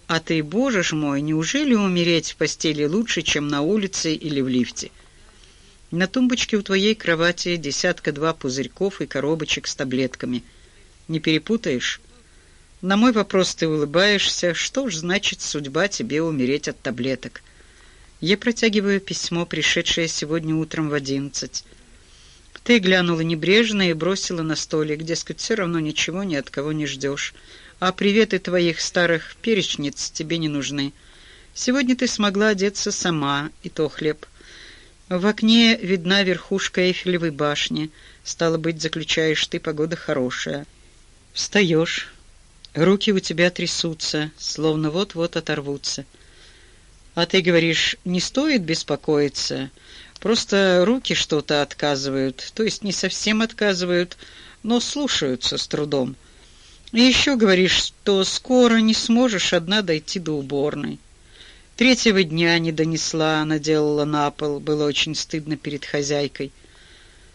А ты, боже ж мой, неужели умереть в постели лучше, чем на улице или в лифте?» На тумбочке у твоей кровати десятка-два пузырьков и коробочек с таблетками. Не перепутаешь? На мой вопрос ты улыбаешься. Что ж значит судьба тебе умереть от таблеток? Я протягиваю письмо, пришедшее сегодня утром в одиннадцать. Ты глянула небрежно и бросила на столик, дескать, все равно ничего ни от кого не ждешь. А приветы твоих старых перечниц тебе не нужны. Сегодня ты смогла одеться сама, и то хлеб. В окне видна верхушка Эйфелевой башни. Стало быть, заключаешь ты, погода хорошая. Встаешь, Руки у тебя трясутся, словно вот-вот оторвутся. А ты говоришь, не стоит беспокоиться, просто руки что-то отказывают, то есть не совсем отказывают, но слушаются с трудом. И еще говоришь, что скоро не сможешь одна дойти до уборной. Третьего дня не донесла, она делала на пол, было очень стыдно перед хозяйкой.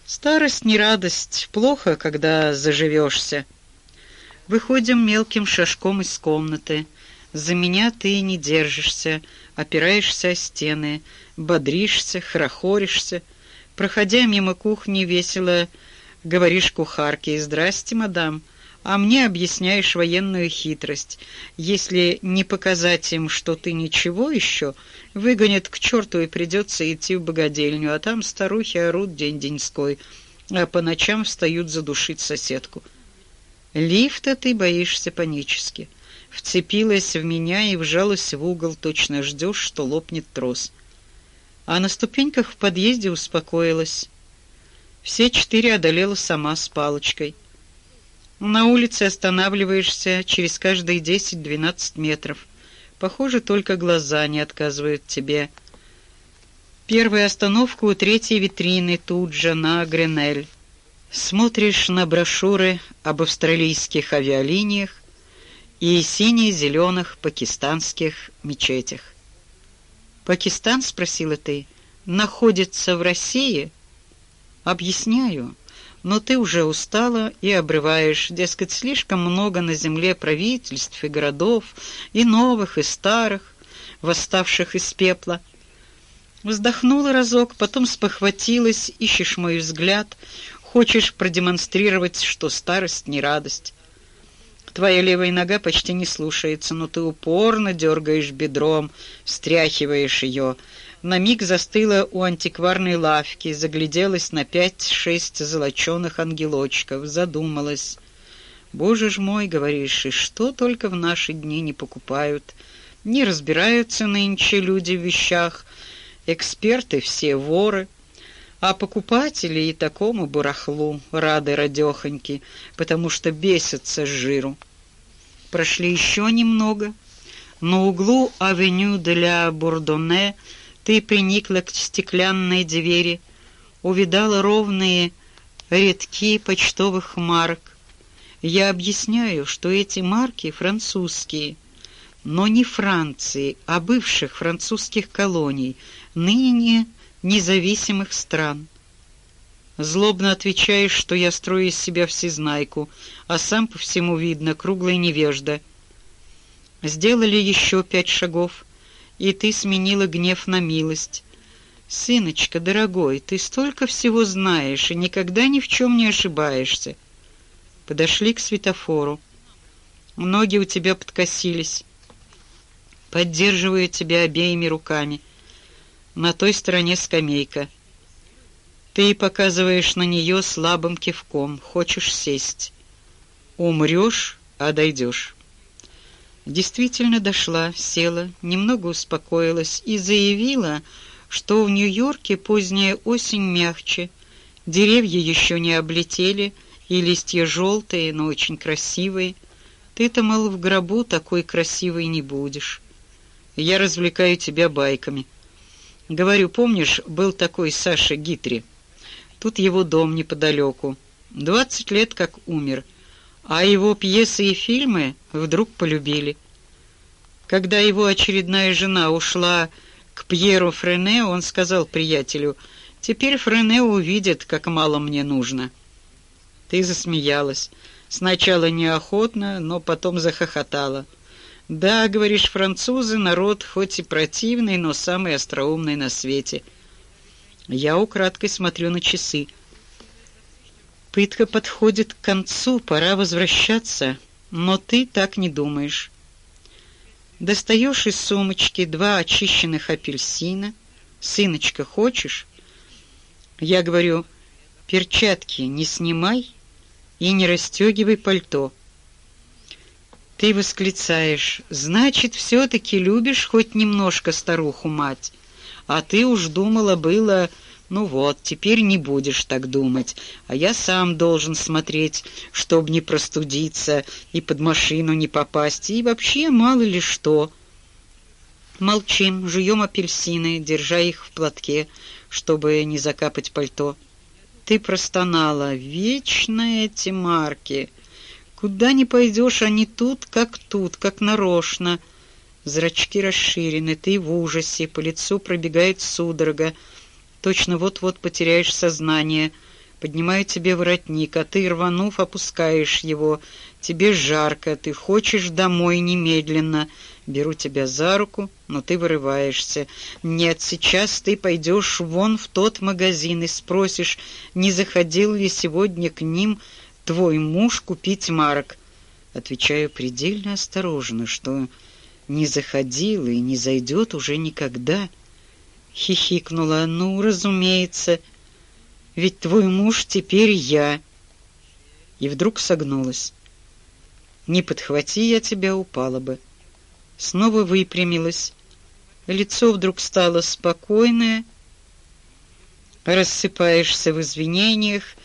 Старость не радость, плохо, когда заживешься. Выходим мелким шажком из комнаты. За меня ты не держишься, опираешься о стены, бодришься, хрохоришься. Проходя мимо кухни, весело говоришь кухарке «Здрасте, мадам», а мне объясняешь военную хитрость. Если не показать им, что ты ничего еще, выгонят к черту и придется идти в богадельню, а там старухи орут день-деньской, а по ночам встают задушить соседку. Лифта ты боишься панически. Вцепилась в меня и вжалась в угол, точно ждешь, что лопнет трос. А на ступеньках в подъезде успокоилась. Все четыре одолела сама с палочкой. На улице останавливаешься через каждые десять-двенадцать метров. Похоже, только глаза не отказывают тебе. Первая остановка у третьей витрины тут же на Гренель. Смотришь на брошюры об австралийских авиалиниях и сине-зеленых пакистанских мечетях. «Пакистан?» — спросила ты. «Находится в России?» «Объясняю, но ты уже устала и обрываешь, дескать, слишком много на земле правительств и городов, и новых, и старых, восставших из пепла». Вздохнула разок, потом спохватилась, ищешь мой взгляд, Хочешь продемонстрировать, что старость не радость. Твоя левая нога почти не слушается, но ты упорно дергаешь бедром, стряхиваешь ее. На миг застыла у антикварной лавки, загляделась на пять-шесть золоченых ангелочков, задумалась. «Боже ж мой, — говоришь, — и что только в наши дни не покупают. Не разбираются нынче люди в вещах, эксперты все воры» а покупатели и такому барахлу рады радехоньки, потому что бесятся с жиру. Прошли еще немного. На углу авеню для Бурдоне ты приникла к стеклянной двери, увидала ровные редки почтовых марок. Я объясняю, что эти марки французские, но не Франции, а бывших французских колоний, ныне независимых стран. Злобно отвечаешь, что я строю из себя всезнайку, а сам по всему видно круглый невежда. Сделали еще пять шагов, и ты сменила гнев на милость. Сыночка, дорогой, ты столько всего знаешь и никогда ни в чем не ошибаешься. Подошли к светофору. Ноги у тебя подкосились. Поддерживаю тебя обеими руками — на той стороне скамейка. Ты показываешь на нее слабым кивком, хочешь сесть. Умрешь, а дойдешь. Действительно дошла, села, немного успокоилась и заявила, что в Нью-Йорке поздняя осень мягче, деревья еще не облетели, и листья желтые, но очень красивые. Ты-то, мол, в гробу такой красивой не будешь. Я развлекаю тебя байками. Говорю, помнишь, был такой Саша Гитри? Тут его дом неподалеку. Двадцать лет как умер, а его пьесы и фильмы вдруг полюбили. Когда его очередная жена ушла к Пьеру Френе, он сказал приятелю, «Теперь Френе увидит, как мало мне нужно». Ты засмеялась. Сначала неохотно, но потом захохотала. «Да, — говоришь, — французы — народ хоть и противный, но самый остроумный на свете». Я украдкой смотрю на часы. Пытка подходит к концу, пора возвращаться, но ты так не думаешь. Достаешь из сумочки два очищенных апельсина. «Сыночка, хочешь?» Я говорю, «Перчатки не снимай и не расстегивай пальто». Ты восклицаешь, значит, все-таки любишь хоть немножко старуху-мать, а ты уж думала было, Ну вот, теперь не будешь так думать, а я сам должен смотреть, чтобы не простудиться и под машину не попасть, и вообще мало ли что. Молчим, жуем апельсины, держа их в платке, чтобы не закапать пальто. Ты простонала. Вечно эти марки. Куда ни пойдешь, они тут, как тут, как нарочно. Зрачки расширены, ты в ужасе, по лицу пробегает судорога. Точно вот-вот потеряешь сознание. Поднимаю тебе воротник, а ты, рванув, опускаешь его. Тебе жарко, ты хочешь домой немедленно. Беру тебя за руку, но ты вырываешься. Нет, сейчас ты пойдешь вон в тот магазин и спросишь, не заходил ли сегодня к ним твой муж купить марок. Отвечаю предельно осторожно, что не заходил и не зайдет уже никогда. Хихикнула. Ну, разумеется, ведь твой муж теперь я. И вдруг согнулась. Не подхвати я тебя, упала бы. Снова выпрямилась. Лицо вдруг стало спокойное. Рассыпаешься в извинениях.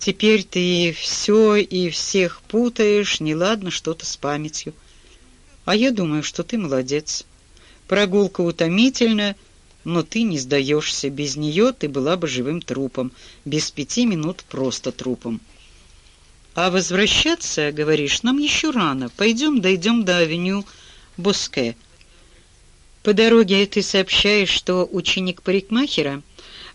Теперь ты все и всех путаешь. Неладно что-то с памятью. А я думаю, что ты молодец. Прогулка утомительная, но ты не сдаешься. Без нее ты была бы живым трупом. Без пяти минут просто трупом. А возвращаться, говоришь, нам еще рано. Пойдем, дойдем до авеню Боске. По дороге ты сообщаешь, что ученик парикмахера,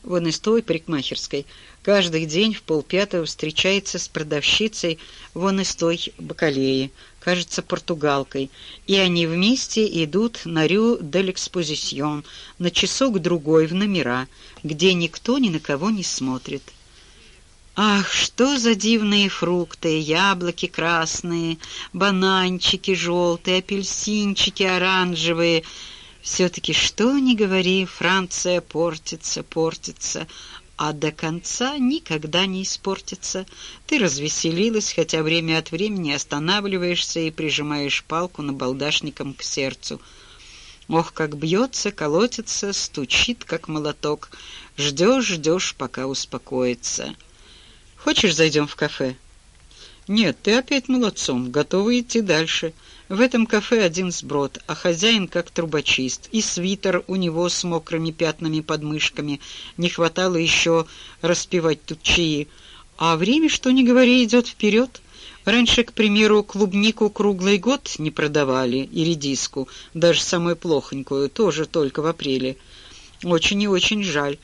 вон из той парикмахерской, каждый день в полпятого встречается с продавщицей вон из той бакалеи, кажется, португалкой, и они вместе идут на Рю дель Экспозисьон, на часок-другой в номера, где никто ни на кого не смотрит. Ах, что за дивные фрукты, яблоки красные, бананчики желтые, апельсинчики оранжевые. Все-таки что ни говори, Франция портится, портится, а до конца никогда не испортится. Ты развеселилась, хотя время от времени останавливаешься и прижимаешь палку набалдашником к сердцу. Ох, как бьется, колотится, стучит, как молоток. Ждешь, ждешь, пока успокоится. Хочешь, зайдем в кафе? Нет, ты опять молодцом, готова идти дальше. В этом кафе один сброд, а хозяин как трубочист. И свитер у него с мокрыми пятнами под мышками. Не хватало еще распивать тут чаи. А время, что ни говори, идет вперед. Раньше, к примеру, клубнику круглый год не продавали, и редиску, даже самую плохонькую, тоже только в апреле. Очень и очень жаль.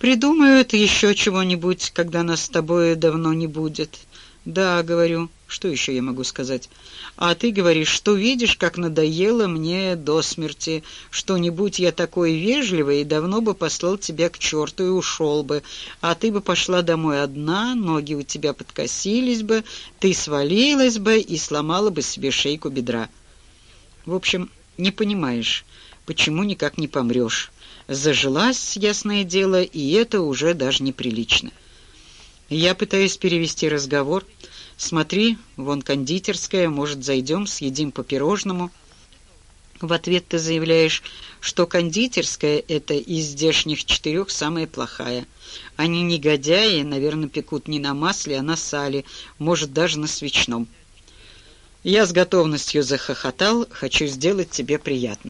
Придумают еще чего-нибудь, когда нас с тобой давно не будет. Да, говорю. Что еще я могу сказать? А ты говоришь, что видишь, как надоело мне до смерти. Что-нибудь я такой вежливый и давно бы послал тебя к черту и ушел бы. А ты бы пошла домой одна, ноги у тебя подкосились бы, ты свалилась бы и сломала бы себе шейку бедра. В общем, не понимаешь, почему никак не помрешь. Зажилась, ясное дело, и это уже даже неприлично. Я пытаюсь перевести разговор. Смотри, вон кондитерская, может, зайдем, съедим по пирожному. В ответ ты заявляешь, что кондитерская — это из здешних четырех самая плохая. Они негодяи, наверное, пекут не на масле, а на сале, может, даже на свечном. Я с готовностью захохотал, хочу сделать тебе приятно.